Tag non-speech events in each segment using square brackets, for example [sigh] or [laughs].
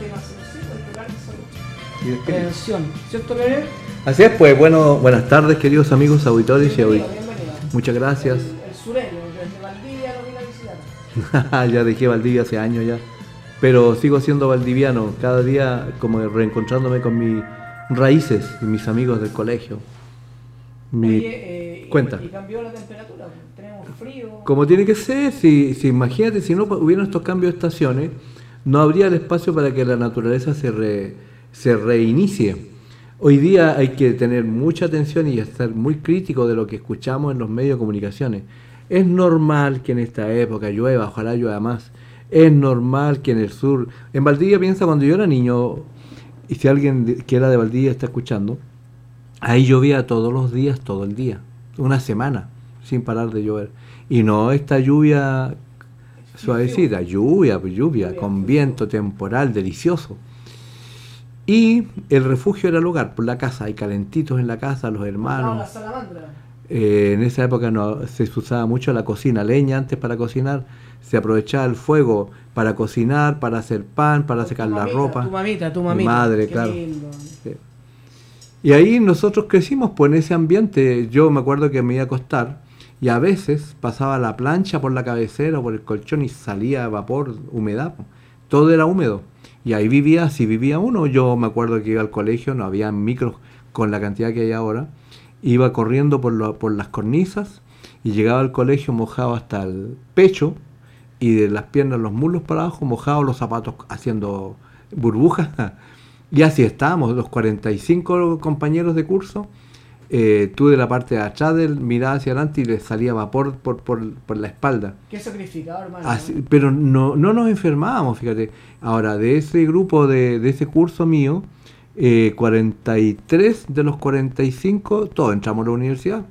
temas sensibles, el de salud. Prevención, ¿cierto, Leonel? Así es, pues bueno, buenas tardes queridos amigos auditores y auditores. Muchas gracias. El, el sureño, desde Valdivia lo vine a visitar. [laughs] ya dejé Valdivia hace años ya. Pero sigo siendo valdiviano, cada día como reencontrándome con mis raíces y mis amigos del colegio. Mi... Oye, eh, Cuenta. Y, cambió la temperatura, tenemos frío. Como tiene que ser, si, si imagínate, si no hubieran estos cambios de estaciones, no habría el espacio para que la naturaleza se, se reinicie. Hoy día hay que tener mucha atención y estar muy crítico de lo que escuchamos en los medios de comunicaciones. Es normal que en esta época llueva, ojalá llueva más. Es normal que en el sur, en Valdivia piensa cuando yo era niño, y si alguien que era de Valdivia está escuchando, ahí llovía todos los días, todo el día, una semana, sin parar de llover. Y no esta lluvia suavecita, lluvia, lluvia, con viento temporal delicioso. Y el refugio era el hogar, por la casa, hay calentitos en la casa, los hermanos. Eh, en esa época no, se usaba mucho la cocina, leña antes para cocinar, se aprovechaba el fuego para cocinar, para hacer pan, para secar la ropa. Tu mamita, tu mamita. Mi madre, claro. Y ahí nosotros crecimos pues en ese ambiente. Yo me acuerdo que me iba a acostar y a veces pasaba la plancha por la cabecera o por el colchón y salía vapor, humedad. Todo era húmedo. Y ahí vivía, si vivía uno, yo me acuerdo que iba al colegio, no había micros con la cantidad que hay ahora, iba corriendo por, por las cornisas y llegaba al colegio mojado hasta el pecho y de las piernas, los muslos para abajo, mojados los zapatos haciendo burbujas. [laughs] y así estábamos, los 45 compañeros de curso. Eh, tú de la parte de atrás del hacia adelante y le salía vapor por, por, por la espalda. Qué sacrificado, hermano. pero no, no nos enfermábamos, fíjate. Ahora, de ese grupo, de, de ese curso mío, eh, 43 de los 45, todos entramos a la universidad.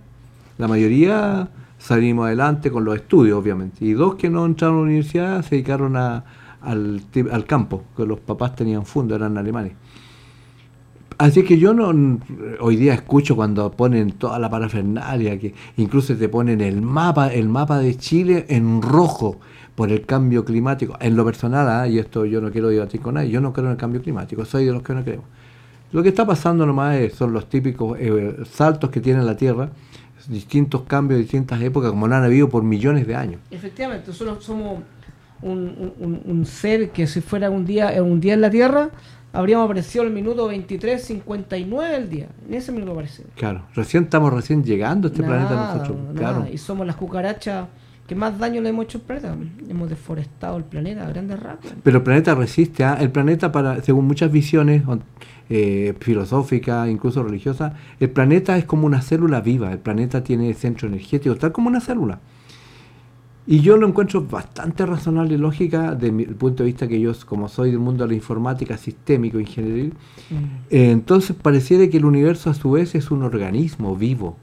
La mayoría salimos adelante con los estudios, obviamente. Y dos que no entraron a la universidad se dedicaron a, al, al campo, que los papás tenían fondo, eran alemanes. Así que yo no hoy día escucho cuando ponen toda la parafernalia, que incluso te ponen el mapa, el mapa de Chile en rojo por el cambio climático. En lo personal, ¿ah? y esto yo no quiero debatir con nadie, yo no creo en el cambio climático, soy de los que no creo. Lo que está pasando nomás son los típicos eh, saltos que tiene la Tierra, distintos cambios, distintas épocas, como lo han habido por millones de años. Efectivamente, nosotros somos un, ser que si fuera un día, un día en la Tierra, habríamos aparecido el minuto 23.59 del día. En ese minuto aparecimos. Claro, recién estamos recién llegando a este planeta nosotros. Claro. Y somos las cucarachas ¿Qué más daño le hemos hecho al planeta? Hemos deforestado el planeta a grandes rasgos. Pero el planeta resiste. ¿ah? El planeta, para según muchas visiones eh, filosóficas, incluso religiosas, el planeta es como una célula viva. El planeta tiene centro energético, tal como una célula. Y yo lo encuentro bastante razonable y lógica desde mi punto de vista que yo, como soy del mundo de la informática sistémico, ingeniería, mm. eh, entonces pareciera que el universo a su vez es un organismo vivo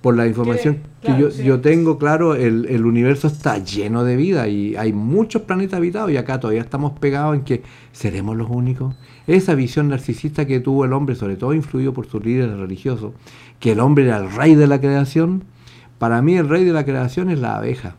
por la información que yo, yo, tengo, claro, el, el, universo está lleno de vida y hay muchos planetas habitados y acá todavía estamos pegados en que seremos los únicos. Esa visión narcisista que tuvo el hombre, sobre todo influido por sus líderes religiosos, que el hombre era el rey de la creación, para mí el rey de la creación es la abeja.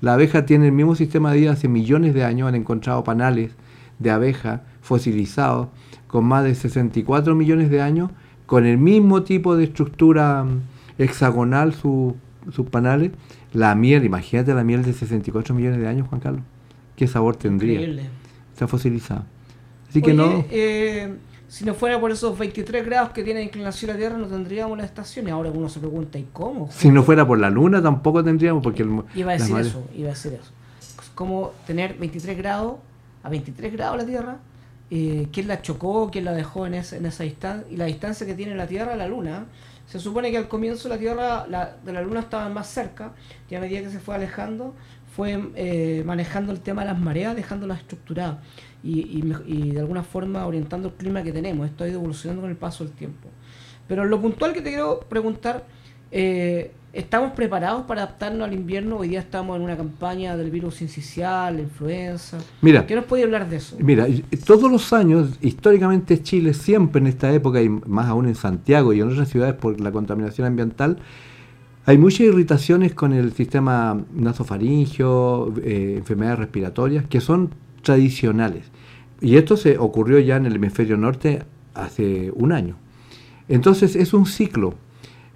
La abeja tiene el mismo sistema de vida hace millones de años, han encontrado panales de abeja fosilizados con más de 64 millones de años con el mismo tipo de estructura mm, hexagonal sus panales. La miel, imagínate la miel de 64 millones de años, Juan Carlos. ¿Qué sabor tendría? Está fosilizada. Así que no. Eh, si no fuera por esos 23 grados que tiene inclinación la Tierra, no tendríamos las estaciones. Ahora uno se pregunta, ¿y cómo? Si no fuera por la Luna, tampoco tendríamos. porque Iba a decir eso, iba a decir eso. ¿Cómo tener 23 grados, a 23 grados la Tierra, eh, quién la chocó, quién la dejó en, esa distancia, y la distancia que tiene la Tierra a la Luna. Se supone que al comienzo la Tierra de la Luna estaba más cerca, y a medida que se fue alejando, fue eh, manejando el tema de las mareas, dejándolas estructuradas y, de alguna forma orientando el clima que tenemos. Esto ha ido evolucionando con el paso del tiempo. Pero lo puntual que te quiero preguntar, eh, ¿Estamos preparados para adaptarnos al invierno? Hoy día estamos en una campaña del virus incisional, la influenza. Mira, ¿Qué nos puede hablar de eso? Mira, todos los años, históricamente Chile, siempre en esta época, y más aún en Santiago y en otras ciudades por la contaminación ambiental, hay muchas irritaciones con el sistema nasofaringio, eh, enfermedades respiratorias, que son tradicionales. Y esto se ocurrió ya en el hemisferio norte hace un año. Entonces es un ciclo.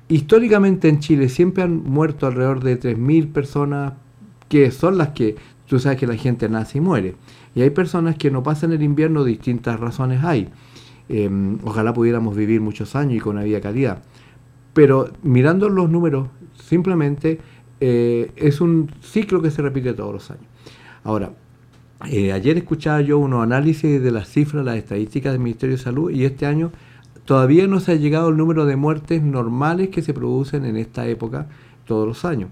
Históricamente en Chile siempre han muerto alrededor de 3.000 personas que son las que, tú sabes que la gente nace y muere. Y hay personas que no pasan el invierno, distintas razones hay. Em, ojalá pudiéramos vivir muchos años y con una vida calidad. Pero mirando los números, simplemente eh, es un ciclo que se repite todos los años. Ahora, eh, ayer escuchaba yo unos análisis de las cifras, las estadísticas del Ministerio de Salud y este año todavía no se ha llegado el número de muertes normales que se producen en esta época todos los años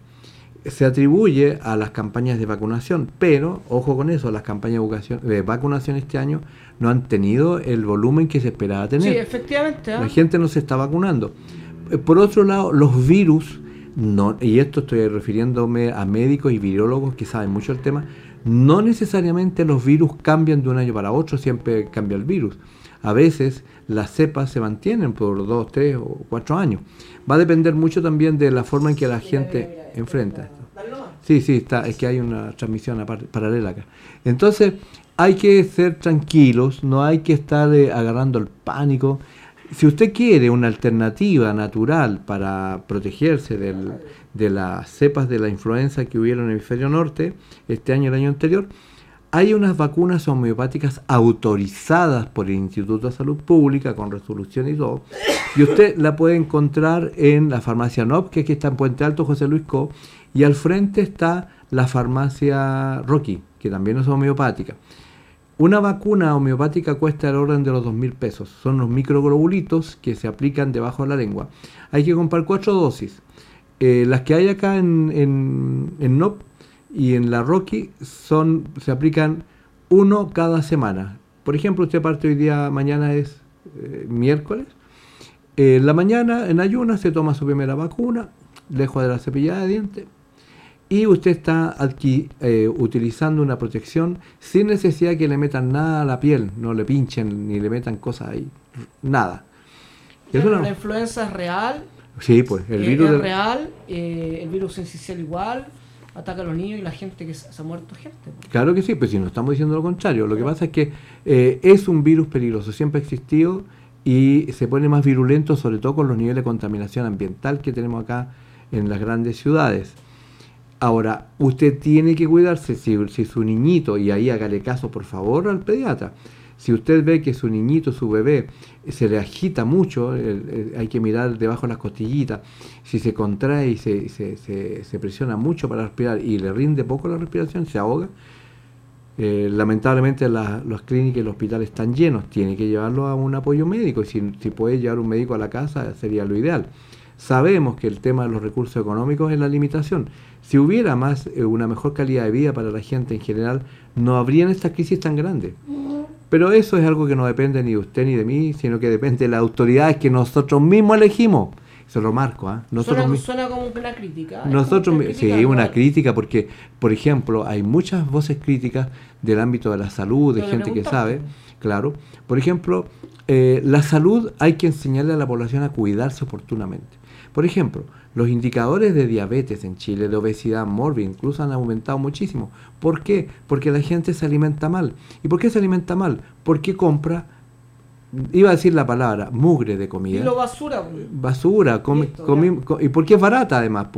se atribuye a las campañas de vacunación, pero, ojo con eso, las campañas de vacunación este año no han tenido el volumen que se esperaba tener. Sí, efectivamente. ¿ah? La gente no se está vacunando. Eh, por otro lado, los virus, no, y esto estoy refiriéndome a médicos y virólogos que saben mucho el tema, no necesariamente los virus cambian de un año para otro, siempre cambia el virus. A veces las cepas se mantienen por dos, tres o cuatro años. Va a depender mucho también de la forma en que la gente enfrenta esto. Sí, sí, está, es que hay una transmisión paralela acá. Entonces, hay que ser tranquilos, no hay que estar eh, agarrando el pánico. Si usted quiere una alternativa natural para protegerse de las cepas de la influenza que hubieron en el hemisferio norte este año y el año anterior, hay unas vacunas homeopáticas autorizadas por el Instituto de Salud Pública con resolución y todo. Y usted la puede encontrar en la farmacia NOP, que, que está en Puente Alto, José Luis Co. Y al frente está la farmacia Rocky, que también es homeopática. Una vacuna homeopática cuesta el orden de los 2.000 pesos. Son los microglobulitos que se aplican debajo de la lengua. Hay que comprar cuatro dosis. Eh, las que hay acá en, en, en NOP y en la Rocky son, se aplican uno cada semana. Por ejemplo, usted parte hoy día, mañana es eh, miércoles. en la mañana, en ayunas, se toma su primera vacuna, lejos de la cepillada de dientes, y usted está aquí eh, utilizando una protección sin necesidad que le metan nada a la piel, no le pinchen ni le metan cosas ahí, nada. la influenza es real. Sí, pues el virus es real, eh, el virus esencial igual, ataca a los niños y la gente que se, ha muerto gente. Claro que sí, pues si no estamos diciendo lo contrario. Lo que pasa es que eh, es un virus peligroso, siempre ha existido y se pone más virulento, sobre todo con los niveles de contaminación ambiental que tenemos acá en las grandes ciudades. Ahora, usted tiene que cuidarse si, su niñito, y ahí hágale caso por favor al pediatra, si usted ve que su niñito, su bebé, se le agita mucho, hay que mirar debajo de las costillitas, si se contrae y se, se, presiona mucho para respirar y le rinde poco la respiración, se ahoga, eh, lamentablemente las clínicas y los hospitales están llenos, tiene que llevarlo a un apoyo médico y si, si puede llevar un médico a la casa sería lo ideal. Sabemos que el tema de los recursos económicos es la limitación. Si hubiera más eh, una mejor calidad de vida para la gente en general, no habrían estas crisis tan grandes. Pero eso es algo que no depende ni de usted ni de mí, sino que depende de las autoridades que nosotros mismos elegimos. Eso lo marco, ¿ah? Nosotros suena, como una crítica. Nosotros, sí, una crítica porque, por ejemplo, hay muchas voces críticas del ámbito de la salud, de gente que sabe, claro. Por ejemplo, eh, la salud hay que enseñarle a la población a cuidarse oportunamente. Por ejemplo, los indicadores de diabetes en Chile, de obesidad mórbida, incluso han aumentado muchísimo. ¿Por qué? Porque la gente se alimenta mal. ¿Y por qué se alimenta mal? Porque compra, iba a decir la palabra, mugre de comida. Y lo basura. Basura, y porque es barata además.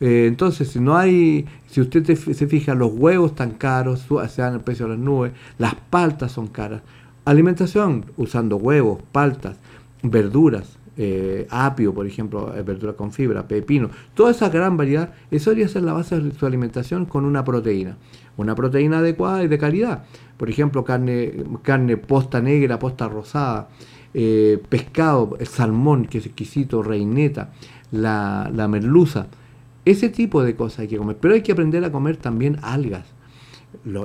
Eh, entonces, si no hay, si usted se fija, los huevos están caros, se dan el precio de las nubes, las paltas son caras. Alimentación, usando huevos, paltas, verduras, eh, apio, por ejemplo, verdura con fibra, pepino, toda esa gran variedad, eso debería ser la base de su alimentación con una proteína, una proteína adecuada y de calidad. Por ejemplo, carne, carne posta negra, posta rosada, eh, pescado, salmón, que es exquisito, reineta, la, la merluza. Ese tipo de cosas hay que comer. Pero hay que aprender a comer también algas,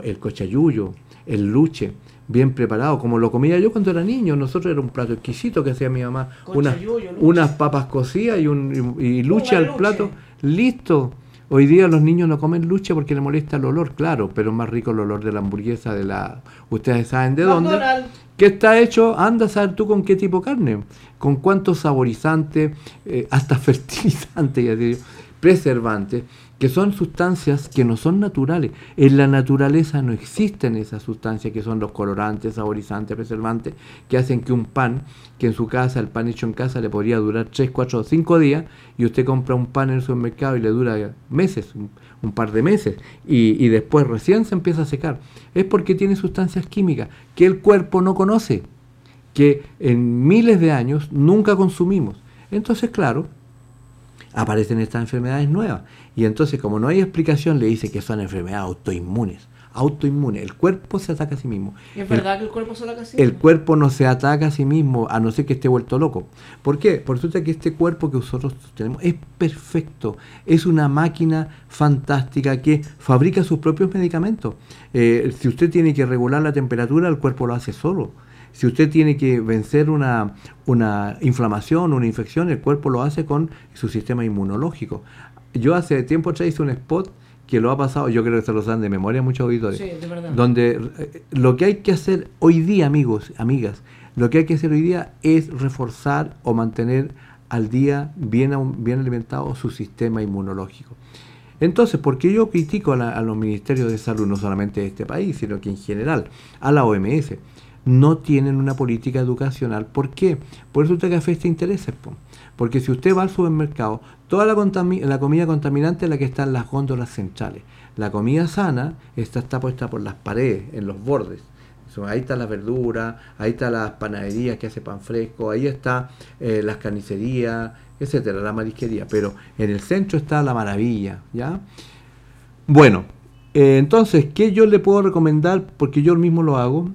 el cochayuyo, el luche bien preparado, como lo comía yo cuando era niño. Nosotros era un plato exquisito que hacía mi mamá. unas papas cocidas y, un, y, luche al plato. Listo. Hoy día los niños no comen luche porque les molesta el olor, claro, pero es más rico el olor de la hamburguesa, de la... Ustedes saben de dónde. ¿Qué está hecho? Anda a saber tú con qué tipo de carne, con cuántos saborizantes, eh, hasta [laughs] fertilizantes, preservantes que son sustancias que no son naturales. En la naturaleza no existen esas sustancias que son los colorantes, saborizantes, preservantes, que hacen que un pan, que en su casa, el pan hecho en casa, le podría durar 3, 4 o 5 días, y usted compra un pan en el supermercado y le dura meses, un, par de meses, y, y después recién se empieza a secar. Es porque tiene sustancias químicas que el cuerpo no conoce, que en miles de años nunca consumimos. Entonces, claro, aparecen estas enfermedades nuevas. Y entonces, como no hay explicación, le dice que son enfermedades autoinmunes. Autoinmunes. El cuerpo se ataca a sí mismo. ¿Es verdad que el cuerpo se ataca a sí mismo? El cuerpo no se ataca a sí mismo, a no ser que esté vuelto loco. ¿Por qué? Porque resulta que este cuerpo que nosotros tenemos es perfecto. Es una máquina fantástica que fabrica sus propios medicamentos. Eh, si usted tiene que regular la temperatura, el cuerpo lo hace solo. Si usted tiene que vencer una, una inflamación, una infección, el cuerpo lo hace con su sistema inmunológico. Yo hace tiempo atrás hice un spot que lo ha pasado, yo creo que se lo saben de memoria muchos auditores, sí, de verdad. donde eh, lo que hay que hacer hoy día, amigos, amigas, lo que hay que hacer hoy día es reforzar o mantener al día bien, bien alimentado su sistema inmunológico. Entonces, ¿por qué yo critico a, a, los ministerios de salud, no solamente de este país, sino que en general, a la OMS? No tienen una política educacional. ¿Por qué? Por eso usted que afecta intereses. Porque si usted va al supermercado, toda la, la, comida contaminante es la que está en las góndolas centrales. La comida sana está, está puesta por las paredes, en los bordes. ahí está la verdura, ahí está las panaderías que hace pan fresco, ahí está eh, las carnicerías, etcétera, la marisquería. Pero en el centro está la maravilla, ¿ya? Bueno, eh, entonces, ¿qué yo le puedo recomendar? Porque yo mismo lo hago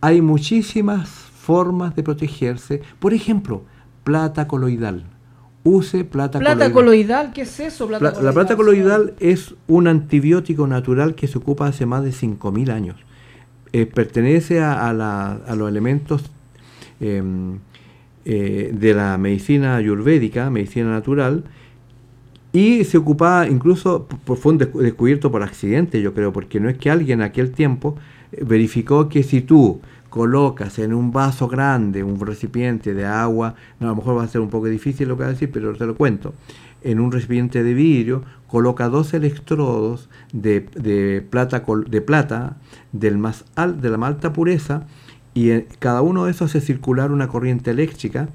hay muchísimas formas de protegerse. Por ejemplo, plata coloidal. Use plata, ¿Plata coloidal. ¿Qué es eso? la plata coloidal es un antibiótico natural que se ocupa hace más de 5.000 años. Eh, pertenece a, los elementos em, eh, de la medicina ayurvédica, medicina natural, y se ocupaba incluso, fue descubierto por accidente, yo creo, porque no es que alguien en aquel tiempo verificó que si tú colocas en un vaso grande, un recipiente de agua, a lo mejor va a ser un poco difícil lo que voy a decir, pero te lo cuento, en un recipiente de vidrio, coloca dos electrodos de, de plata, de plata del más de la más alta pureza y en cada uno de esos hace circular una corriente eléctrica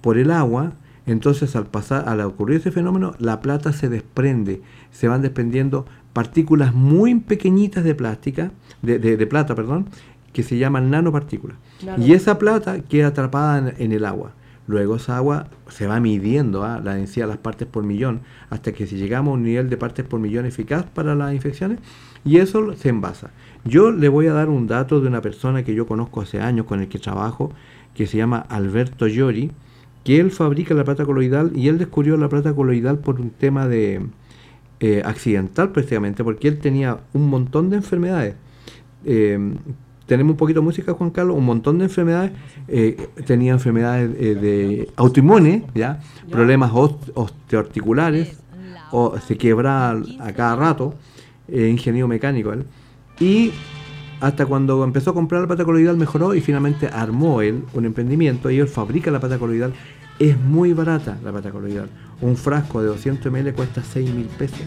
por el agua, entonces al pasar, al ocurrir ese fenómeno, la plata se desprende, se van desprendiendo partículas muy pequeñitas de plástica, de, de, plata, perdón, que se llaman nanopartículas. Y esa plata queda atrapada en, el agua. Luego esa agua se va midiendo ¿ah? la densidad de las partes por millón hasta que si llegamos a un nivel de partes por millón eficaz para las infecciones y eso se envasa. Yo le voy a dar un dato de una persona que yo conozco hace años con el que trabajo que se llama Alberto Llori que él fabrica la plata coloidal y él descubrió la plata coloidal por un tema de, eh, accidental prácticamente, porque él tenía un montón de enfermedades. Eh, tenemos un poquito de música, Juan Carlos, un montón de enfermedades. Eh, tenía enfermedades de autoinmunes, ¿ya? problemas osteoarticulares, o se quebraba a cada rato, ingeniero mecánico él. Y hasta cuando empezó a comprar la pata coloidal mejoró y finalmente armó él un emprendimiento y él fabrica la pata coloidal. Es muy barata la pata coloidal un frasco de 200 ml cuesta 6 mil pesos.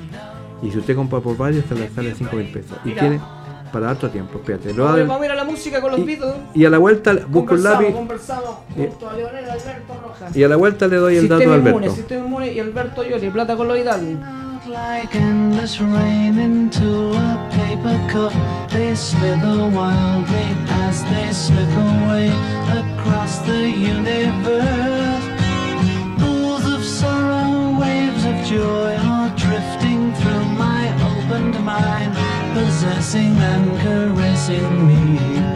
Y si usted compra por varios, se le sale 5 mil pesos. Y tiene para harto tiempo, espérate. Lo vamos, a ir a la música con los y, Y a la vuelta busco el lápiz. Y a la vuelta le doy el dato a Alberto. Inmune, sistema inmune y Alberto Yoli, plata coloidal. Like endless rain into a paper cup. They slither wildly as they slip away across the universe. joy are drifting possessing and caressing me.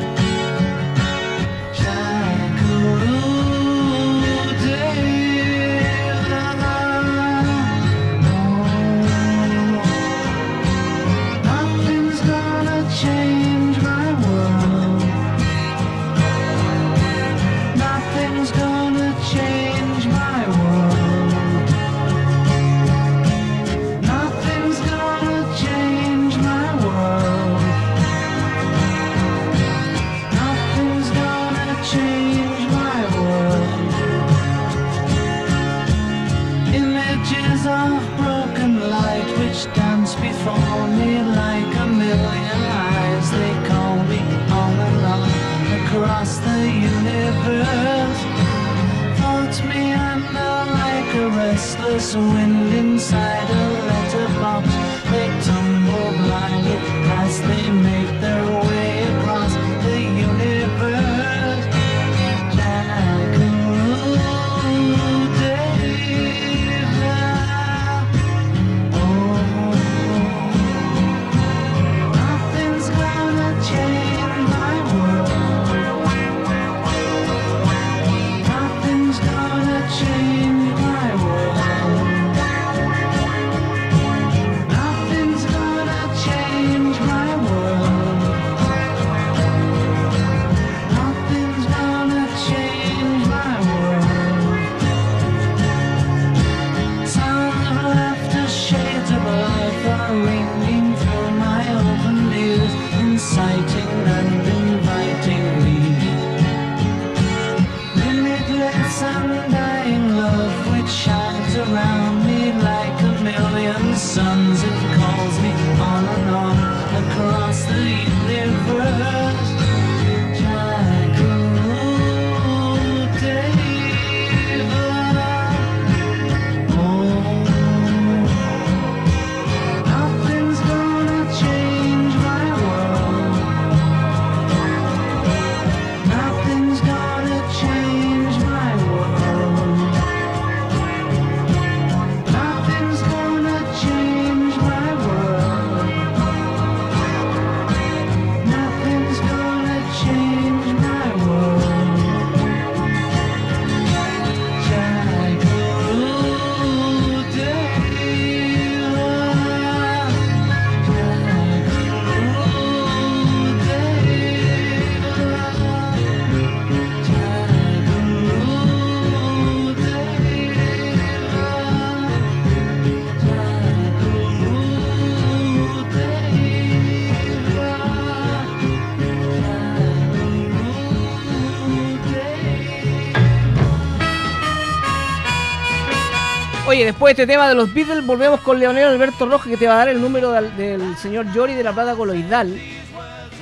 Oye, después de este tema de los Beatles, volvemos con Leonel Alberto Rojas que te va a dar el número del, señor Yori de la Plata Coloidal.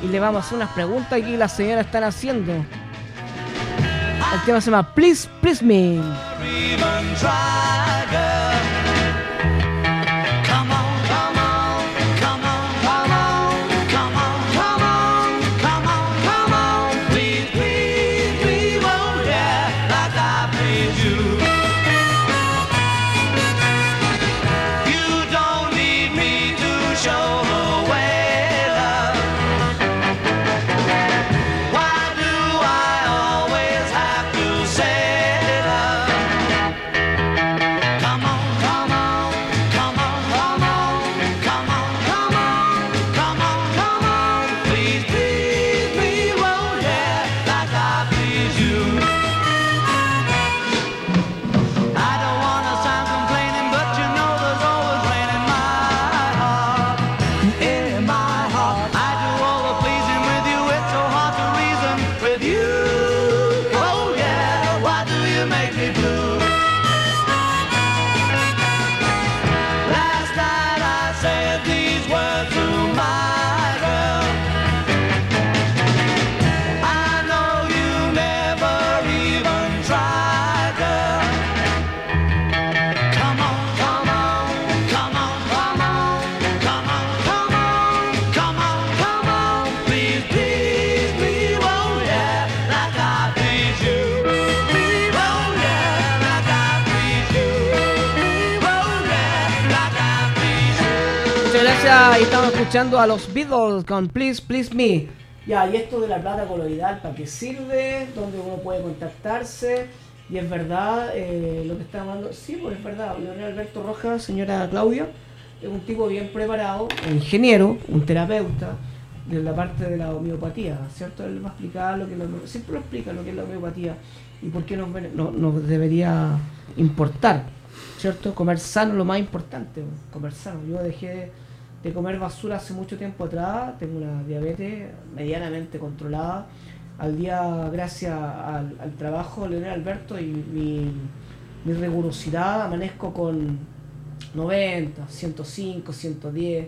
Y le vamos a hacer unas preguntas que las señoras están haciendo. El tema se llama Please, Please Me. Escuchando a los Beatles con Please, Please Me. Ya, y esto de la plata coloidal, ¿para qué sirve? ¿Dónde uno puede contactarse? Y es verdad, eh, lo que está hablando, sí, pues es verdad, Leonel Alberto Rojas, señora Claudia, es un tipo bien preparado, un ingeniero, un terapeuta de la parte de la homeopatía, ¿cierto? Él va a explicar lo que la homeo- siempre lo explica lo que es la homeopatía y por qué nos, bene- no- nos debería importar, ¿cierto? Comer sano es lo más importante, comer sano. Yo dejé de comer basura hace mucho tiempo atrás, tengo una diabetes medianamente controlada. Al día, gracias al, al trabajo de Leonel Alberto y mi, mi rigurosidad, amanezco con 90, 105, 110,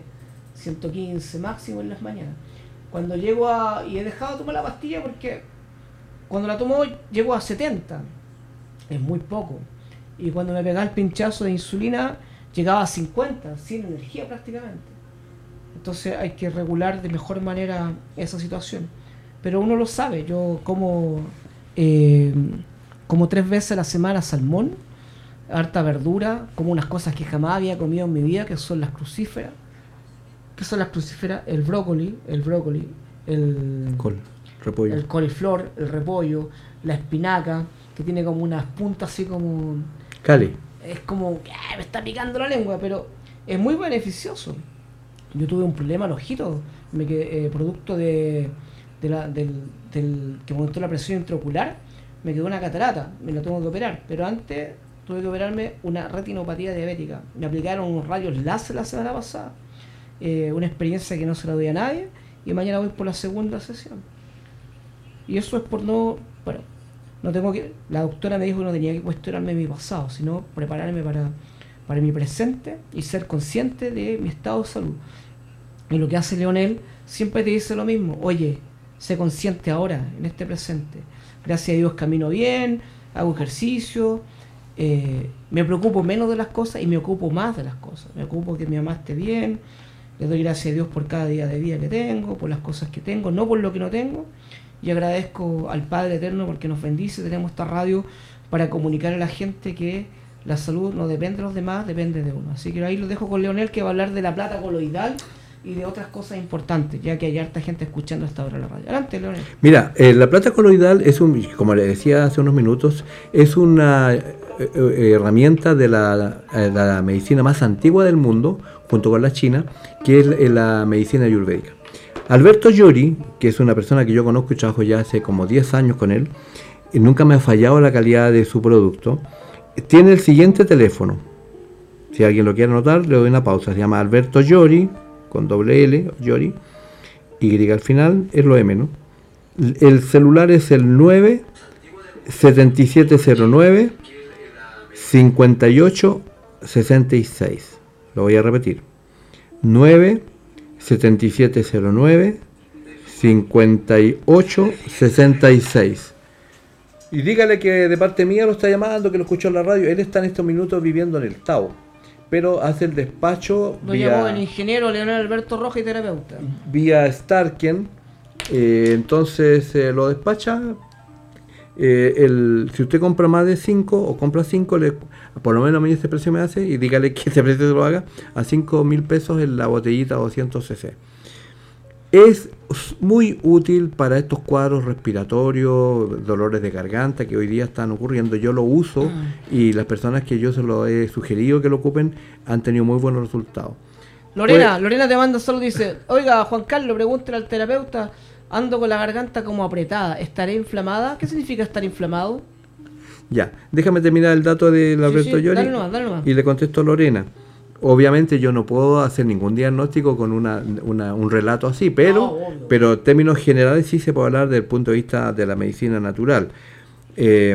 115 máximo en las mañanas. Cuando llego a... y he dejado de tomar la pastilla porque cuando la tomo llego a 70, es muy poco. Y cuando me pegaba el pinchazo de insulina llegaba a 50, sin energía prácticamente. Entonces hay que regular de mejor manera esa situación. Pero uno lo sabe, yo como, eh, como tres veces a la semana salmón, harta verdura, como unas cosas que jamás había comido en mi vida, que son las crucíferas. ¿Qué son las crucíferas? El brócoli, el brócoli, el, Col, repollo. el coliflor, el repollo, la espinaca, que tiene como unas puntas así como Cali. es como que "Ah, me está picando la lengua, pero es muy beneficioso. Yo tuve un problema al ojito, me quedé, eh, producto de, de la, del, del- que me aumentó la presión intraocular, me quedó una catarata, me la tengo que operar, pero antes tuve que operarme una retinopatía diabética. Me aplicaron rayos láser la semana pasada, eh, una experiencia que no se la doy a nadie, y mañana voy por la segunda sesión. Y eso es por no, bueno, no tengo que, la doctora me dijo que no tenía que cuestionarme mi pasado, sino prepararme para, para mi presente y ser consciente de mi estado de salud. Y lo que hace Leonel siempre te dice lo mismo, oye, sé consciente ahora, en este presente. Gracias a Dios camino bien, hago ejercicio, eh, me preocupo menos de las cosas y me ocupo más de las cosas. Me ocupo que mi mamá esté bien, le doy gracias a Dios por cada día de vida que tengo, por las cosas que tengo, no por lo que no tengo. Y agradezco al Padre Eterno porque nos bendice, tenemos esta radio para comunicar a la gente que la salud no depende de los demás, depende de uno. Así que ahí lo dejo con Leonel que va a hablar de la plata coloidal y de otras cosas importantes, ya que hay harta gente escuchando hasta ahora la radio. Adelante, Leonel. Mira, eh, la plata coloidal es un, como le decía hace unos minutos, es una eh, eh, herramienta de la, eh, la medicina más antigua del mundo, junto con la china, que es eh, la medicina ayurvédica. Alberto Llori, que es una persona que yo conozco y trabajo ya hace como 10 años con él, y nunca me ha fallado la calidad de su producto, tiene el siguiente teléfono. Si alguien lo quiere anotar, le doy una pausa. Se llama Alberto Llori, con doble L, Llori, Y al final es lo M, ¿no? El celular es el 9 7709 58 66. Lo voy a repetir. 9 7709 58 66. Y dígale que de parte mía lo está llamando, que lo escuchó en la radio. Él está en estos minutos viviendo en el Tao. Pero hace el despacho Lo llamó el ingeniero Leonel Alberto Roja y terapeuta. vía Starken. eh, entonces eh, lo despacha. eh, el, si usted compra más de 5 o compra 5, por lo menos a mí ese precio me hace y dígale que ese precio se lo haga a 5 mil pesos en la botellita 200 cc. Es muy útil para estos cuadros respiratorios, dolores de garganta que hoy día están ocurriendo. Yo lo uso y las personas que yo se lo he sugerido que lo ocupen han tenido muy buenos resultados. Lorena, Pues- Lorena te manda solo dice, oiga Juan Carlos, pregúntale al terapeuta, ando con la garganta como apretada, ¿estaré inflamada? ¿Qué significa estar inflamado? Ya, déjame terminar el dato de Alberto sí, Llori dale nomás, dale nomás. y le contesto a Lorena. Obviamente yo no puedo hacer ningún diagnóstico con una, una- un relato así, pero, No, pero en términos generales sí se puede hablar desde el punto de vista de la medicina natural. Eh,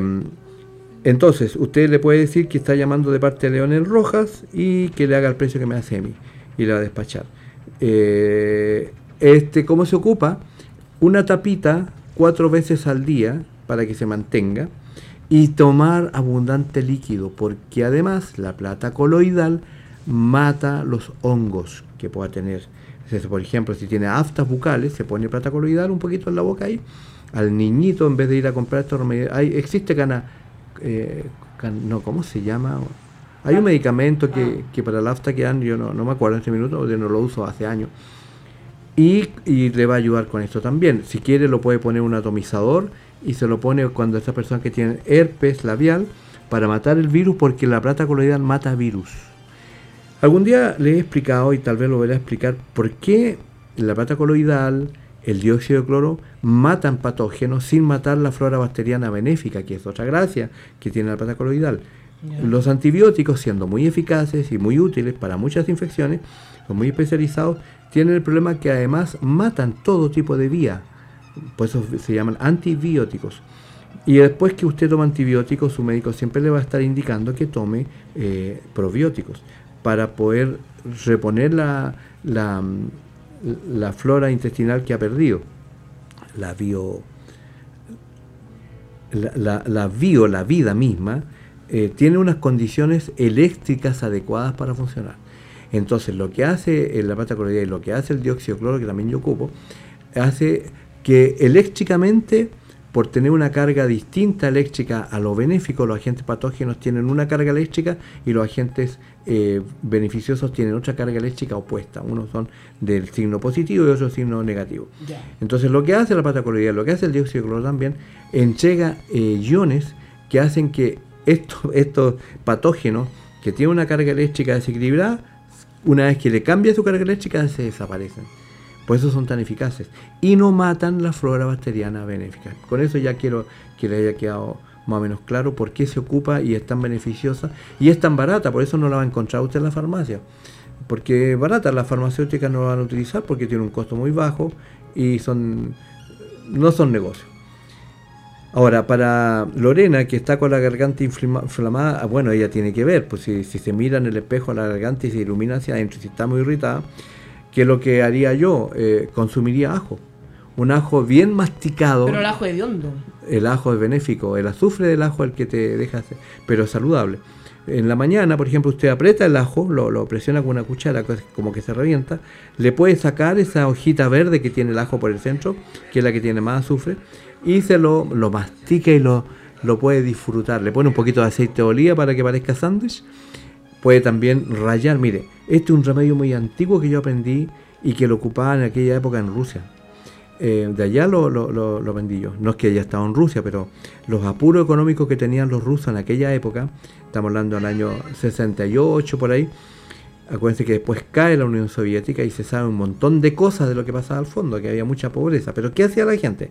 entonces, usted le puede decir que está llamando de parte de Leonel Rojas y que le haga el precio que me hace a mí y le va a despachar. Eh, este, ¿Cómo se ocupa? Una tapita cuatro veces al día para que se mantenga y tomar abundante líquido, porque además la plata coloidal mata los hongos que pueda tener. Entonces, por ejemplo, si tiene aftas bucales, se pone plata coloidal un poquito en la boca ahí. Al niñito, en vez de ir a comprar estos remedios, hay, existe cana, eh, can- no, ¿cómo se llama? Hay un medicamento que, que para la afta que dan, yo no, no me acuerdo en este minuto, yo no lo uso hace años. Y, y le va a ayudar con esto también. Si quiere lo puede poner un atomizador y se lo pone cuando esta persona que tiene herpes labial para matar el virus porque la plata coloidal mata virus. Algún día le he explicado y tal vez lo voy a explicar por qué la plata coloidal, el dióxido de cloro matan patógenos sin matar la flora bacteriana benéfica, que es otra gracia que tiene la plata coloidal. Los antibióticos, siendo muy eficaces y muy útiles para muchas infecciones, son muy especializados, tienen el problema que además matan todo tipo de vía. Por eso se llaman antibióticos. Y después que usted toma antibióticos, su médico siempre le va a estar indicando que tome eh, probióticos para poder reponer la, la, flora intestinal que ha perdido. La bio, la, la, bio, la vida misma, eh, tiene unas condiciones eléctricas adecuadas para funcionar. Entonces, lo que hace eh, la plata coloidal y lo que hace el dióxido cloro, que también yo ocupo, hace que eléctricamente, por tener una carga distinta eléctrica a lo benéfico, los agentes patógenos tienen una carga eléctrica y los agentes eh, beneficiosos tienen otra carga eléctrica opuesta. Unos son del signo positivo y otros signo negativo. Entonces lo que hace la coloidal, lo que hace el dióxido de cloro también, entrega eh, iones que hacen que estos, [laughs] estos patógenos que tienen una carga eléctrica desequilibrada, una vez que le cambia su carga eléctrica, se desaparecen. Por eso son tan eficaces. Y no matan la flora bacteriana benéfica. Con eso ya quiero que le haya quedado más o menos claro por qué se ocupa y es tan beneficiosa y es tan barata. Por eso no la va a encontrar usted en la farmacia. Porque barata, las farmacéuticas no la van a utilizar porque tiene un costo muy bajo y son no son negocios. Ahora, para Lorena, que está con la garganta inflama- inflamada, ah, bueno, ella tiene que ver, pues si, si se mira en el espejo la garganta y se ilumina hacia adentro, si está muy irritada, que lo que haría yo, Eh, consumiría ajo. Un ajo bien masticado. Pero el ajo hediondo. El ajo es benéfico, el azufre del ajo es el que te deja hacer, pero es saludable. En la mañana, por ejemplo, usted aprieta el ajo, lo, lo presiona con una cuchara, como que se revienta, le puede sacar esa hojita verde que tiene el ajo por el centro, que es la que tiene más azufre, y se lo, lo mastica y lo, lo puede disfrutar. Le pone un poquito de aceite de oliva para que parezca sándwich. Puede también rayar, mire, este es un remedio muy antiguo que yo aprendí y que lo ocupaba en aquella época en Rusia. Eh, de allá lo, lo, lo, vendí yo. No es que haya estado en Rusia, pero los apuros económicos que tenían los rusos en aquella época, estamos hablando del año 68 por ahí, acuérdense que después cae la Unión Soviética y se sabe un montón de cosas de lo que pasaba al fondo, que había mucha pobreza. Pero ¿qué hacía la gente?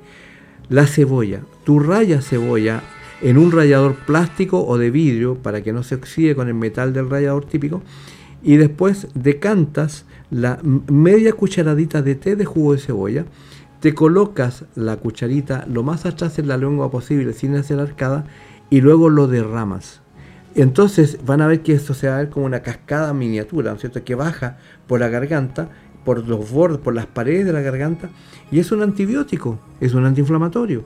La cebolla. Tú rayas cebolla en un rallador plástico o de vidrio para que no se oxide con el metal del rallador típico y después decantas la media cucharadita de té de jugo de cebolla, te colocas la cucharita lo más atrás en la lengua posible sin hacer arcada y luego lo derramas. Entonces van a ver que esto se va a ver como una cascada miniatura, ¿no es cierto? Que baja por la garganta, por los bordes, por las paredes de la garganta, y es un antibiótico, es un antiinflamatorio,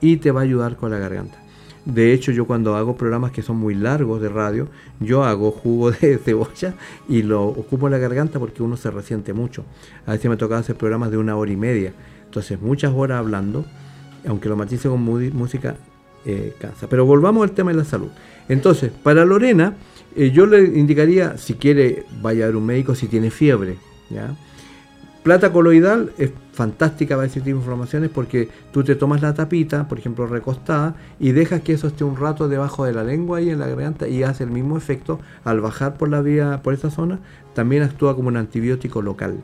y te va a ayudar con la garganta. De hecho, yo cuando hago programas que son muy largos de radio, yo hago jugo de [laughs] cebolla y lo ocupo en la garganta porque uno se resiente mucho. A veces me toca hacer programas de una hora y media. Entonces, muchas horas hablando, aunque lo matice con música, eh, cansa. Pero volvamos al tema de la salud. Entonces, para Lorena, eh, yo le indicaría, si quiere, vaya a ver un médico si tiene fiebre. Plata coloidal es fantástica para ese tipo de inflamaciones porque tú te tomas la tapita, por ejemplo recostada, y dejas que eso esté un rato debajo de la lengua y en la garganta y hace el mismo efecto al bajar por la vía, por esa zona, también actúa como un antibiótico local.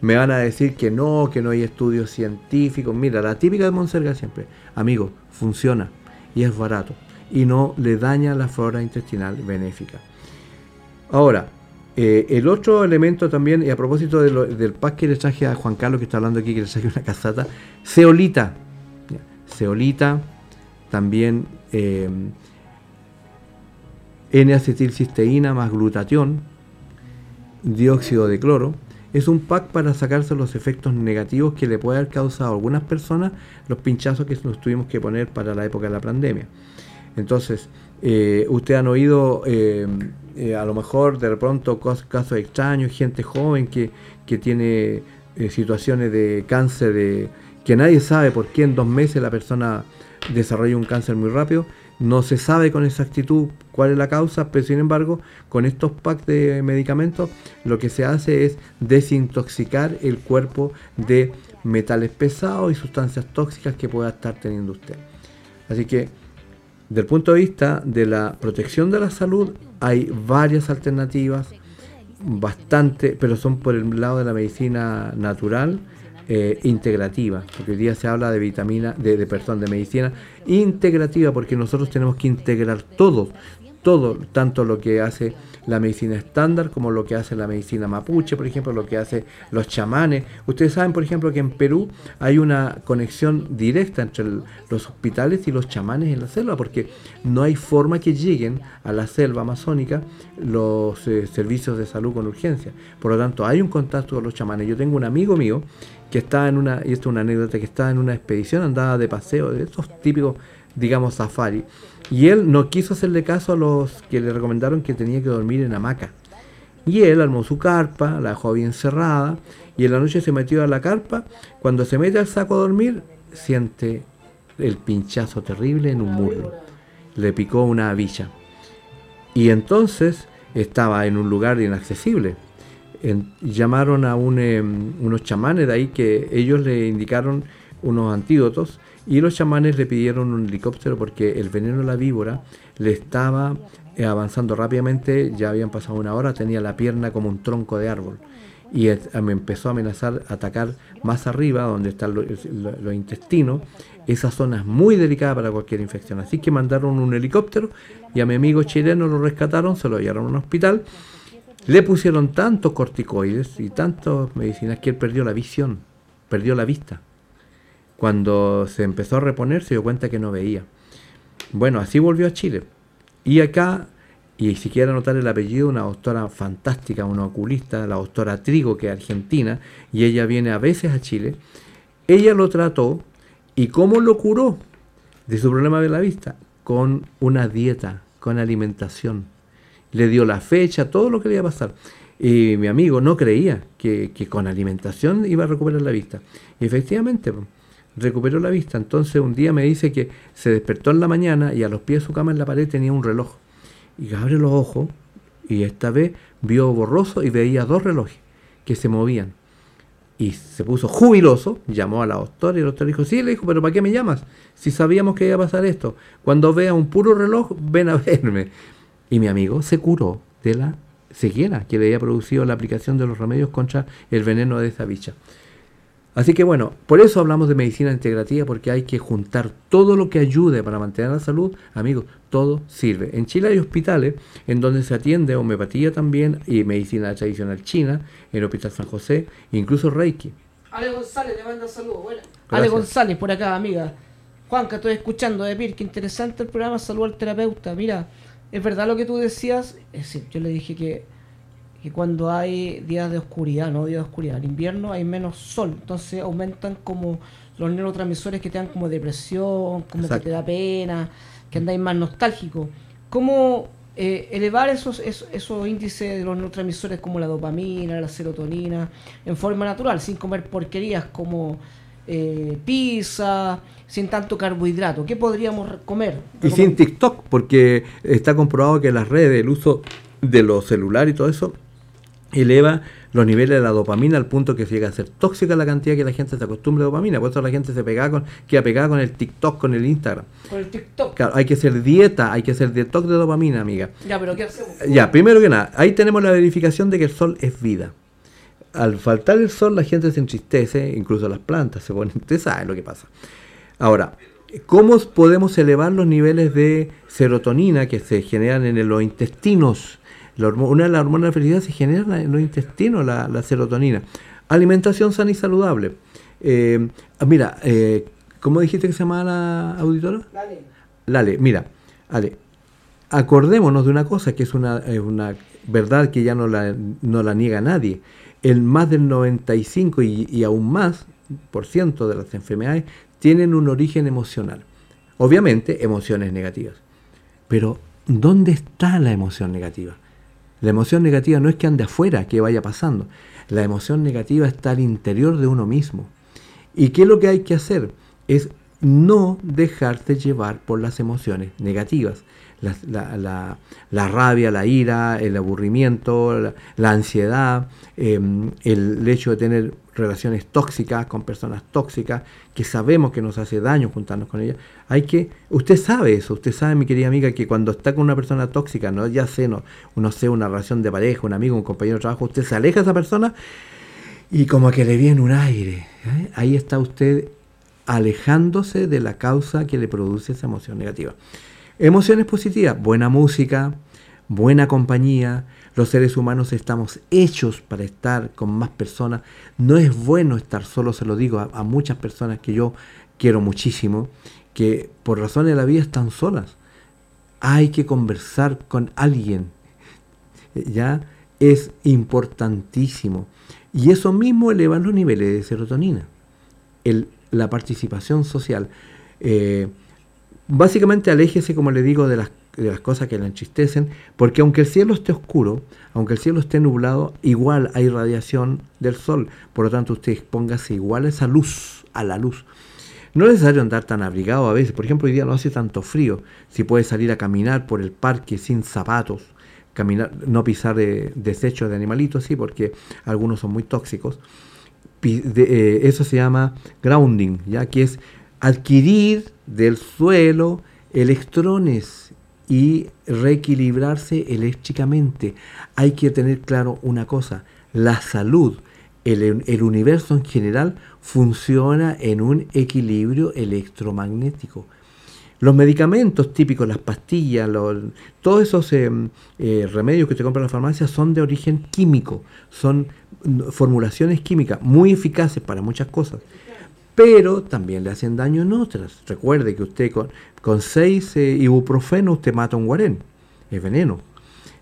Me van a decir que no, que no hay estudios científicos. Mira, la típica de Monserga siempre, amigo, funciona y es barato y no le daña la flora intestinal benéfica. Ahora, eh, el otro elemento también, y a propósito del pack que le traje a Juan Carlos, que está hablando aquí, que le traje una casata, ceolita. Ceolita, también eh, N-acetilcisteína más glutatión, dióxido de cloro. Es un pack para sacarse los efectos negativos que le puede haber causado a algunas personas los pinchazos que nos tuvimos que poner para la época de la pandemia. Entonces, eh, ustedes han oído eh, eh, a lo mejor de pronto casos extraños, gente joven que, que tiene eh, situaciones de cáncer, de, que nadie sabe por qué en dos meses la persona desarrolla un cáncer muy rápido. No se sabe con exactitud cuál es la causa, pero sin embargo, con estos packs de medicamentos, lo que se hace es desintoxicar el cuerpo de metales pesados y sustancias tóxicas que pueda estar teniendo usted. Así que, del punto de vista de la protección de la salud, hay varias alternativas, bastante, pero son por el lado de la medicina natural eh, integrativa, porque hoy día se habla de vitamina, de, de perdón, de medicina integrativa, porque nosotros tenemos que integrar todo, todo, tanto lo que hace la medicina estándar como lo que hace la medicina mapuche, por ejemplo, lo que hace los chamanes. Ustedes saben, por ejemplo, que en Perú hay una conexión directa entre los hospitales y los chamanes en la selva, porque no hay forma que lleguen a la selva amazónica los eh, servicios de salud con urgencia. Por lo tanto, hay un contacto con los chamanes. Yo tengo un amigo mío que estaba en una, y esto es una anécdota, que estaba en una expedición, andaba de paseo, de estos típicos, digamos, safari. Y él no quiso hacerle caso a los que le recomendaron que tenía que dormir en hamaca. Y él armó su carpa, la dejó bien cerrada, y en la noche se metió a la carpa. Cuando se mete al saco a dormir, siente el pinchazo terrible en un muslo. Le picó una villa. Y entonces estaba en un lugar inaccesible. Llamaron a un, em, unos chamanes de ahí que ellos le indicaron unos antídotos y los chamanes le pidieron un helicóptero porque el veneno de la víbora le estaba eh, avanzando rápidamente, ya habían pasado una hora, tenía la pierna como un tronco de árbol y me empezó a amenazar, atacar más arriba, donde están lo- lo- los intestinos. Esa zona es muy delicada para cualquier infección. Así que mandaron un helicóptero y a mi amigo chileno lo rescataron, se lo llevaron a un hospital. Le pusieron tantos corticoides y tantas medicinas que él perdió la visión, perdió la vista. Cuando se empezó a reponer se dio cuenta que no veía. Bueno, así volvió a Chile. Y acá, y si quiere anotar el apellido, una doctora fantástica, una oculista, la doctora Trigo, que es argentina, y ella viene a veces a Chile. Ella lo trató y cómo lo curó de su problema de la vista, con una dieta, con alimentación. Le dio la fecha, todo lo que le iba a pasar. Y mi amigo no creía que, con alimentación iba a recuperar la vista. Y efectivamente, recuperó la vista. Entonces un día me dice que se despertó en la mañana y a los pies de su cama en la pared tenía un reloj. Y abre los ojos y esta vez vio borroso y veía dos relojes que se movían. Y se puso jubiloso, llamó a la doctora y el doctor dijo, sí, le dijo, pero ¿para qué me llamas? Si sabíamos que iba a pasar esto. Cuando vea un puro reloj, ven a verme. Y mi amigo se curó de la ceguera que le había producido la aplicación de los remedios contra el veneno de esa bicha. Así que bueno, por eso hablamos de medicina integrativa, porque hay que juntar todo lo que ayude para mantener la salud, amigos, todo sirve. En Chile hay hospitales en donde se atiende homeopatía también y medicina tradicional china, en el Hospital San José, incluso Reiki. Ale González te manda saludos. Bueno. Ale. González por acá, amiga. Juanca, estoy escuchando de Pir, qué interesante el programa. Saludos al terapeuta. Mira, es verdad lo que tú decías. Es decir, yo le dije que, que cuando hay días de oscuridad, no días de oscuridad, en invierno hay menos sol, entonces aumentan como los neurotransmisores que te dan como depresión, como Exacto. que te da pena, que andáis más nostálgico. ¿Cómo eh, elevar esos, esos, esos índices de los neurotransmisores como la dopamina, la serotonina, en forma natural, sin comer porquerías como eh, pizza, sin tanto carbohidrato? ¿Qué podríamos comer? Y sin TikTok, porque está comprobado que las redes, el uso de los celulares y todo eso, eleva los niveles de la dopamina al punto que llega a ser tóxica la cantidad que la gente se acostumbra a dopamina. Por eso la gente se pega con, queda pegada con el TikTok, con el Instagram. Con el TikTok. Claro, hay que hacer dieta, hay que hacer detox de dopamina, amiga. Ya, pero ¿qué hacemos? Ya, primero que nada, ahí tenemos la verificación de que el sol es vida. Al faltar el sol, la gente se entristece, incluso las plantas se ponen. [laughs] Usted sabe lo que pasa. Ahora, ¿cómo podemos elevar los niveles de serotonina que se generan en los intestinos? La una de las hormonas de la felicidad se genera en los intestinos, la, la serotonina. Alimentación sana y saludable. Eh, ah, mira, eh, ¿cómo dijiste que se llamaba la auditora? Dale. Lale, mira, Ale, acordémonos de una cosa que es una, es una verdad que ya no la, no la niega nadie. El más del 95 y, y aún más por ciento de las enfermedades tienen un origen emocional. Obviamente, emociones negativas. Pero, ¿dónde está la emoción negativa? La emoción negativa no es que ande afuera, que vaya pasando. La emoción negativa está al interior de uno mismo. ¿Y qué es lo que hay que hacer? Es no dejarse llevar por las emociones negativas. La, la- rabia, la ira, el aburrimiento, la, ansiedad, eh, el hecho de tener relaciones tóxicas con personas tóxicas, que sabemos que nos hace daño juntarnos con ellas. Hay que, usted sabe eso, usted sabe, mi querida amiga, que cuando está con una persona tóxica, no ya sé, no, no sé, una relación de pareja, un amigo, un compañero de trabajo, usted se aleja de esa persona y como que le viene un aire. ¿eh? Ahí está usted alejándose de la causa que le produce esa emoción negativa. Emociones positivas, buena música, buena compañía. Los seres humanos estamos hechos para estar con más personas. No es bueno estar solo, se lo digo a, muchas personas que yo quiero muchísimo, que por razones de la vida están solas. Hay que conversar con alguien, ya es importantísimo. Y eso mismo eleva los niveles de serotonina. La participación social. Eh, básicamente aléjese, como le digo, de las, de las cosas que le entristecen, porque aunque el cielo esté oscuro, aunque el cielo esté nublado, igual hay radiación del sol. Por lo tanto, usted póngase igual a esa luz, a la luz. No es necesario andar tan abrigado a veces. Por ejemplo, hoy día no hace tanto frío. Si puede salir a caminar por el parque sin zapatos, caminar, no pisar eh, desechos de animalitos, sí, porque algunos son muy tóxicos. Eh, eso se llama grounding, ya que es adquirir del suelo electrones y reequilibrarse eléctricamente. Hay que tener claro una cosa, la salud, el, universo en general funciona en un equilibrio electromagnético. Los medicamentos típicos, las pastillas, todos esos eh, eh, remedios que te compran en la farmacia son de origen químico, son mm, formulaciones químicas muy eficaces para muchas cosas, pero también le hacen daño en otras. Recuerde que usted con, con 6 ibuprofeno usted mata un guarén, es veneno.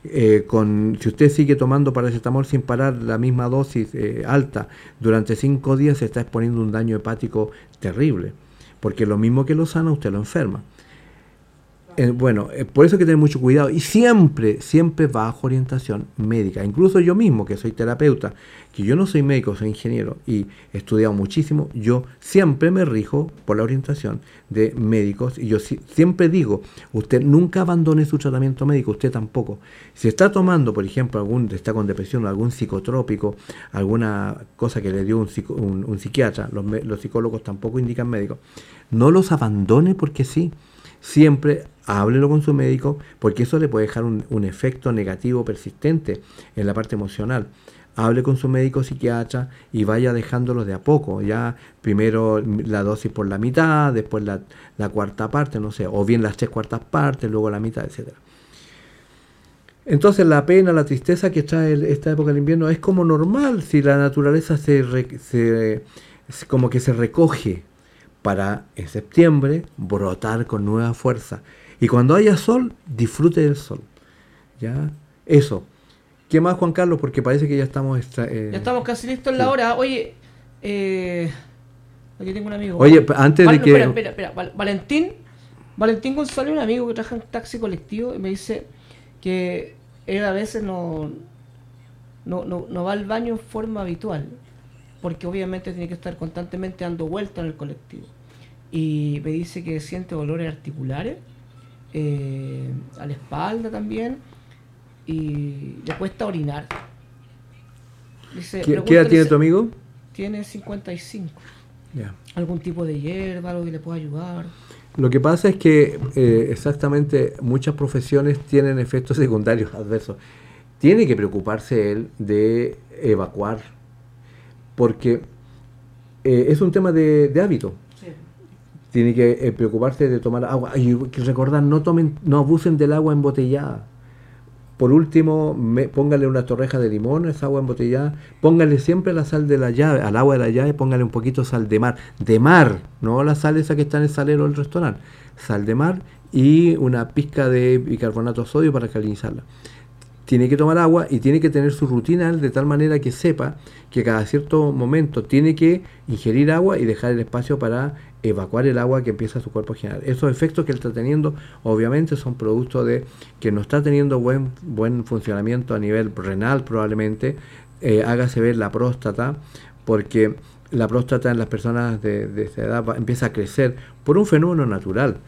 Eh, con, si usted sigue tomando paracetamol sin parar la misma dosis eh, alta durante 5 días se está exponiendo un daño hepático terrible, porque lo mismo que lo sana usted lo enferma. Eh, bueno, eh, por eso hay que tener mucho cuidado y siempre, siempre bajo orientación médica. Incluso yo mismo, que soy terapeuta, que yo no soy médico, soy ingeniero y he estudiado muchísimo, yo siempre me rijo por la orientación de médicos y yo si- siempre digo, usted nunca abandone su tratamiento médico, usted tampoco. Si está tomando, por ejemplo, algún, está con depresión, algún psicotrópico, alguna cosa que le dio un, psico- un- psiquiatra, los, los psicólogos tampoco indican médicos, no los abandone porque sí siempre háblelo con su médico porque eso le puede dejar un, efecto negativo persistente en la parte emocional. Hable con su médico psiquiatra y vaya dejándolo de a poco. Ya primero la dosis por la mitad, después la, la cuarta parte, no sé, o bien las tres cuartas partes, luego la mitad, etcétera. Entonces la pena, la tristeza que trae esta época del invierno es como normal si la naturaleza se, se- como que se recoge para en septiembre brotar con nueva fuerza. Y cuando haya sol, disfrute del sol. ¿Ya? Eso. ¿Qué más, Juan Carlos? Porque parece que ya estamos... extra- eh, Ya estamos casi listos en la hora. Oye, eh, aquí tengo un amigo. Oye, antes de Val- que- Espera, espera, espera. Val- Valentín, Valentín González, un amigo que trabaja en taxi colectivo, y me dice que él a veces no, no, no, no va al baño en forma habitual, porque obviamente tiene que estar constantemente dando vueltas en el colectivo. Y me dice que siente dolores articulares, eh, a la espalda también, y le cuesta orinar. Dice, ¿Qué, qué edad tiene tu amigo? tiene 55. Ya. ¿Algún tipo de hierba, algo que le pueda ayudar? Lo que pasa es que eh, exactamente muchas profesiones tienen efectos secundarios adversos. Tiene que preocuparse él de evacuar, porque eh, es un tema de, de hábito. Tiene que eh, preocuparse de tomar agua. Y recordar, no tomen, no abusen del agua embotellada. Por último, me- póngale una torreja de limón a esa agua embotellada. Póngale siempre la sal de la llave, al agua de la llave, póngale un poquito sal de mar. De mar, no la sal esa que está en el salero del restaurante. Sal de mar y una pizca de bicarbonato de sodio para calinizarla. Tiene que tomar agua y tiene que tener su rutina de tal manera que sepa que cada cierto momento tiene que ingerir agua y dejar el espacio para evacuar el agua que empieza su cuerpo a generar. Esos efectos que él está teniendo obviamente son producto de que no está teniendo buen, buen funcionamiento a nivel renal probablemente, eh, hágase ver la próstata, porque la próstata en las personas de, de esa edad empieza a crecer por un fenómeno natural.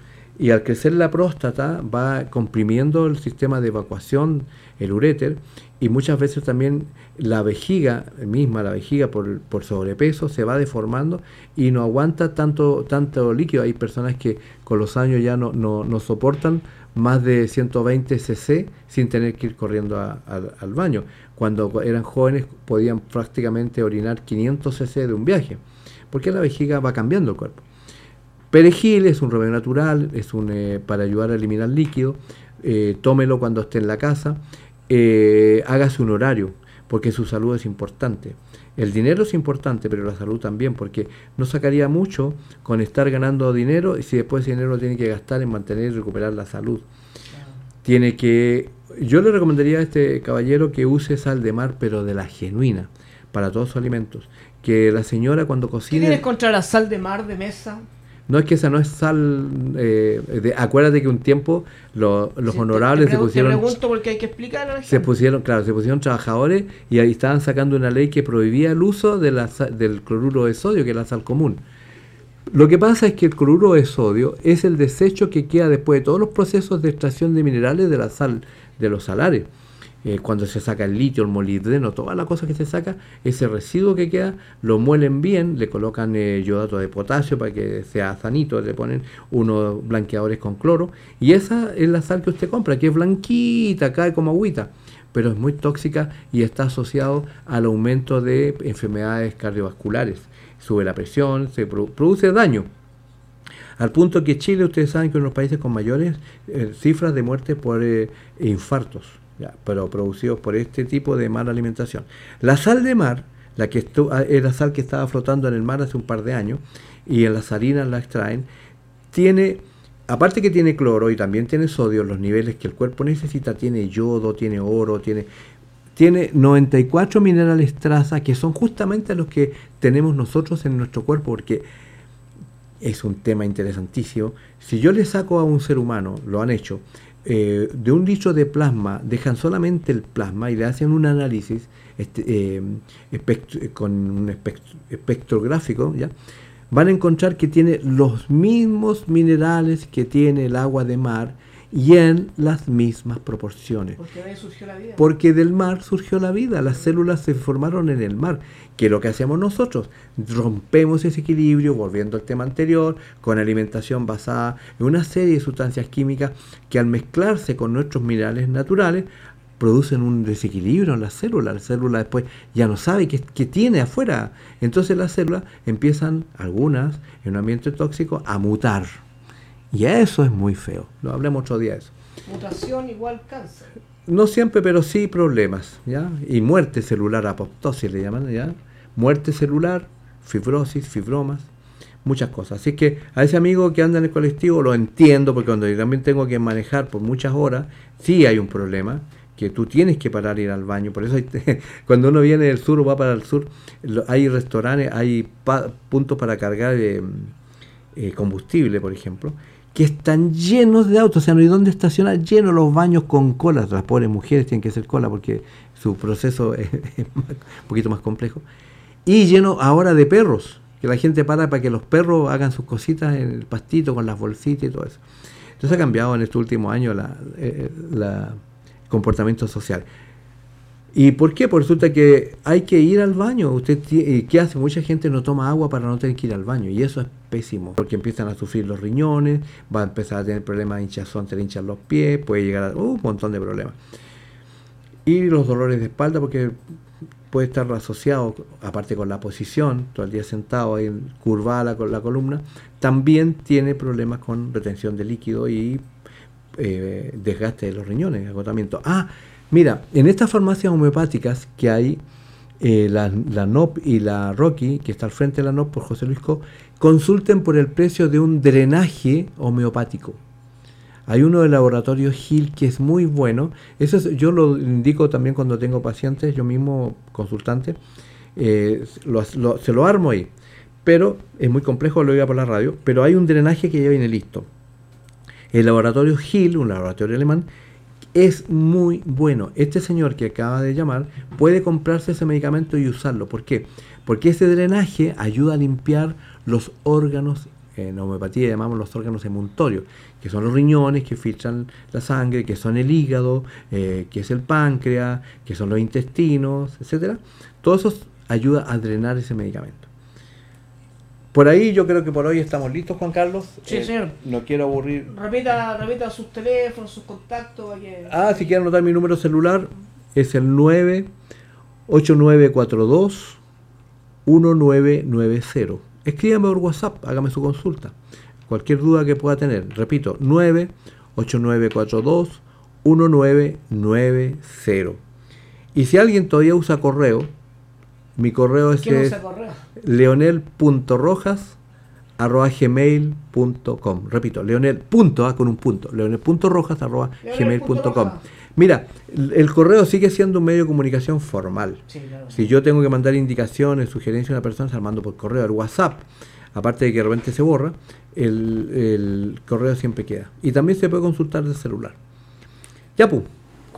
Y al crecer la próstata va comprimiendo el sistema de evacuación, el uréter, y muchas veces también la vejiga misma, la vejiga por, por sobrepeso, se va deformando y no aguanta tanto, tanto líquido. Hay personas que con los años ya no, no, no soportan más de 120 cc sin tener que ir corriendo al baño. Cuando eran jóvenes podían prácticamente orinar 500 cc de un viaje, porque la vejiga va cambiando el cuerpo. Perejil es un remedio natural, es un eh, para ayudar a eliminar líquido. eh, tómelo cuando esté en la casa. eh, hágase un horario, porque su salud es importante. El dinero es importante, pero la salud también, porque no sacaría mucho con estar ganando dinero y si después ese dinero lo tiene que gastar en mantener y recuperar la salud. Tiene que. Yo le recomendaría a este caballero que use sal de mar, pero de la genuina, para todos sus alimentos. Que la señora cuando ¿Qué cocine. tienes contra la sal de mar de mesa? No es que esa no es sal. eh, de- acuérdate que un tiempo lo- los Sí, honorables te, se pusieron. Te pregunto porque hay que explicar a la Se pusieron, claro, se pusieron trabajadores y ahí estaban sacando una ley que prohibía el uso de la del cloruro de sodio, que es la sal común. Lo que pasa es que el cloruro de sodio es el desecho que queda después de todos los procesos de extracción de minerales de la sal, de los salares. Eh, cuando se saca el litio, el molibdeno, toda la cosa que se saca, ese residuo que queda, lo muelen bien, le colocan eh, yodato de potasio para que sea sanito, le ponen unos blanqueadores con cloro, y esa es la sal que usted compra, que es blanquita, cae como agüita, pero es muy tóxica y está asociado al aumento de enfermedades cardiovasculares. Sube la presión, se produ- produce daño. Al punto que Chile, ustedes saben que es uno de los países con mayores eh, cifras de muerte por eh, infartos, pero producidos por este tipo de mala alimentación. La sal de mar, la que estu- ah, sal que estaba flotando en el mar hace un par de años, y en las harinas la extraen, tiene, aparte que tiene cloro y también tiene sodio, los niveles que el cuerpo necesita, tiene yodo, tiene oro, tiene tiene 94 minerales traza que son justamente los que tenemos nosotros en nuestro cuerpo porque es un tema interesantísimo. Si yo le saco a un ser humano, lo han hecho, eh, de un litro de plasma, dejan solamente el plasma y le hacen un análisis este, eh, con un espect- espectrográfico, ¿ya? van a encontrar que tiene los mismos minerales que tiene el agua de mar y en las mismas proporciones. Porque de ahí surgió la vida. Porque del mar surgió la vida, las células se formaron en el mar. Que es lo que hacemos nosotros? Rompemos ese equilibrio, volviendo al tema anterior, con alimentación basada en una serie de sustancias químicas que al mezclarse con nuestros minerales naturales producen un desequilibrio en la célula. La célula después ya no sabe qué, qué tiene afuera. Entonces las células empiezan, algunas, en un ambiente tóxico, a mutar. Y eso es muy feo. Lo hablemos otro día de eso. Mutación igual cáncer. No siempre, pero sí problemas, ¿ya? Y muerte celular, apoptosis le llaman, ¿ya? Muerte celular, fibrosis, fibromas, muchas cosas. Así que a ese amigo que anda en el colectivo lo entiendo, porque cuando yo también tengo que manejar por muchas horas, sí hay un problema, que tú tienes que parar ir al baño. Por eso hay- [laughs] cuando uno viene del sur o va para el sur, hay restaurantes, hay pa- puntos para cargar eh, eh, combustible, por ejemplo, que están llenos de autos, o sea, no hay dónde estacionar, llenos los baños con colas. Las pobres mujeres tienen que hacer cola porque su proceso [laughs] es, un poquito más complejo. Y lleno ahora de perros, que la gente para para que los perros hagan sus cositas en el pastito con las bolsitas y todo eso. Entonces ha cambiado en estos últimos años la, eh, la comportamiento social. ¿Y por qué? Pues resulta que hay que ir al baño. Usted ti- ¿y ¿Qué hace? Mucha gente no toma agua para no tener que ir al baño. Y eso es pésimo. Porque empiezan a sufrir los riñones, va a empezar a tener problemas de hinchazón, te hinchan los pies, puede llegar a un montón de problemas. Y los dolores de espalda, porque puede estar asociado, aparte con la posición, todo el día sentado ahí curvada la columna, también tiene problemas con retención de líquido y eh, desgaste de los riñones, agotamiento. Ah, mira, en estas farmacias homeopáticas que hay, eh, la, NOP y la Rocky, que está al frente de la NOP por José Luis Co, consulten por el precio de un drenaje homeopático. Hay uno del laboratorio Hill que es muy bueno. Eso es- yo lo indico también cuando tengo pacientes, yo mismo consultante, eh, se lo armo ahí. Pero es muy complejo, lo oiga por la radio, pero hay un drenaje que ya viene listo. El laboratorio Hill, un laboratorio alemán, es muy bueno. Este señor que acaba de llamar puede comprarse ese medicamento y usarlo. ¿Por qué? Porque ese drenaje ayuda a limpiar los órganos, en homeopatía llamamos los órganos emuntorios, que son los riñones que filtran la sangre, que son el hígado, eh, que es el páncreas, que son los intestinos, etcétera. Todo eso ayuda a drenar ese medicamento. Por ahí yo creo que por hoy estamos listos, Juan Carlos. Sí, Eh, señor. No quiero aburrir Repita, repita sus teléfonos, sus contactos. que- Ah, si quieren anotar mi número celular, es el 98942 1990. Escríbame por WhatsApp, hágame su consulta. Cualquier duda que pueda tener. Repito, 98942 1990. Y si alguien todavía usa correo, mi correo es ¿Quién usa correo? leonel.rojas arroba gmail.com repito leonel punto ah, con un punto leonel.rojas arroba gmail.com Leonel.rojas. mira el correo sigue siendo un medio de comunicación formal. Sí, claro. si yo tengo que mandar indicaciones sugerencias a una persona se la mando por correo el whatsapp. Aparte de que de repente se borra el, el correo siempre queda. Y también se puede consultar del celular. Ya pu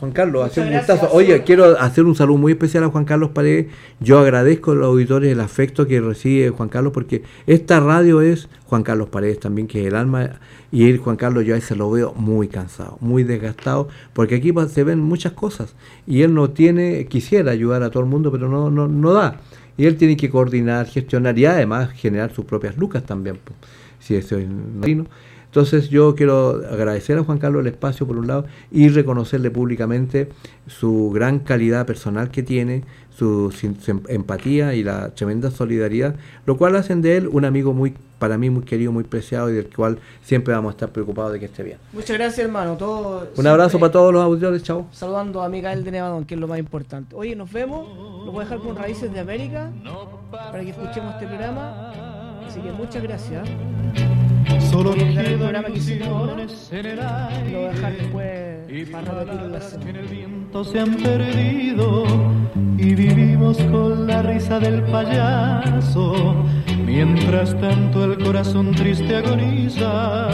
Juan Carlos, Muchas hace un gustazo. Oye, quiero hacer un saludo muy especial a Juan Carlos Paredes. Yo agradezco a los auditores el afecto que recibe Juan Carlos, porque esta radio es Juan Carlos Paredes también, que es el alma. Y él, Juan Carlos, yo a ese lo veo muy cansado, muy desgastado, porque aquí se ven muchas cosas. Y él no tiene, quisiera ayudar a todo el mundo, pero no, no, no da. Y él tiene que coordinar, gestionar y además generar sus propias lucas también, po, si eso es marino. Entonces yo quiero agradecer a Juan Carlos el espacio por un lado y reconocerle públicamente su gran calidad personal que tiene, su, em- empatía y la tremenda solidaridad, lo cual hacen de él un amigo muy, para mí muy querido, muy preciado y del cual siempre vamos a estar preocupados de que esté bien. Muchas gracias, hermano. Todo, Un abrazo para todos los auditores, chao. Saludando a Miguel de Nevadón, que es lo más importante. Oye, nos vemos. Lo voy a dejar con Raíces de América para que escuchemos este programa. Así que muchas gracias. Solo quitar el programa que hicimos en el Lo voy a dejar aire. después. Que en el viento se han perdido y vivimos con la risa del payaso. Mientras tanto el corazón triste agoniza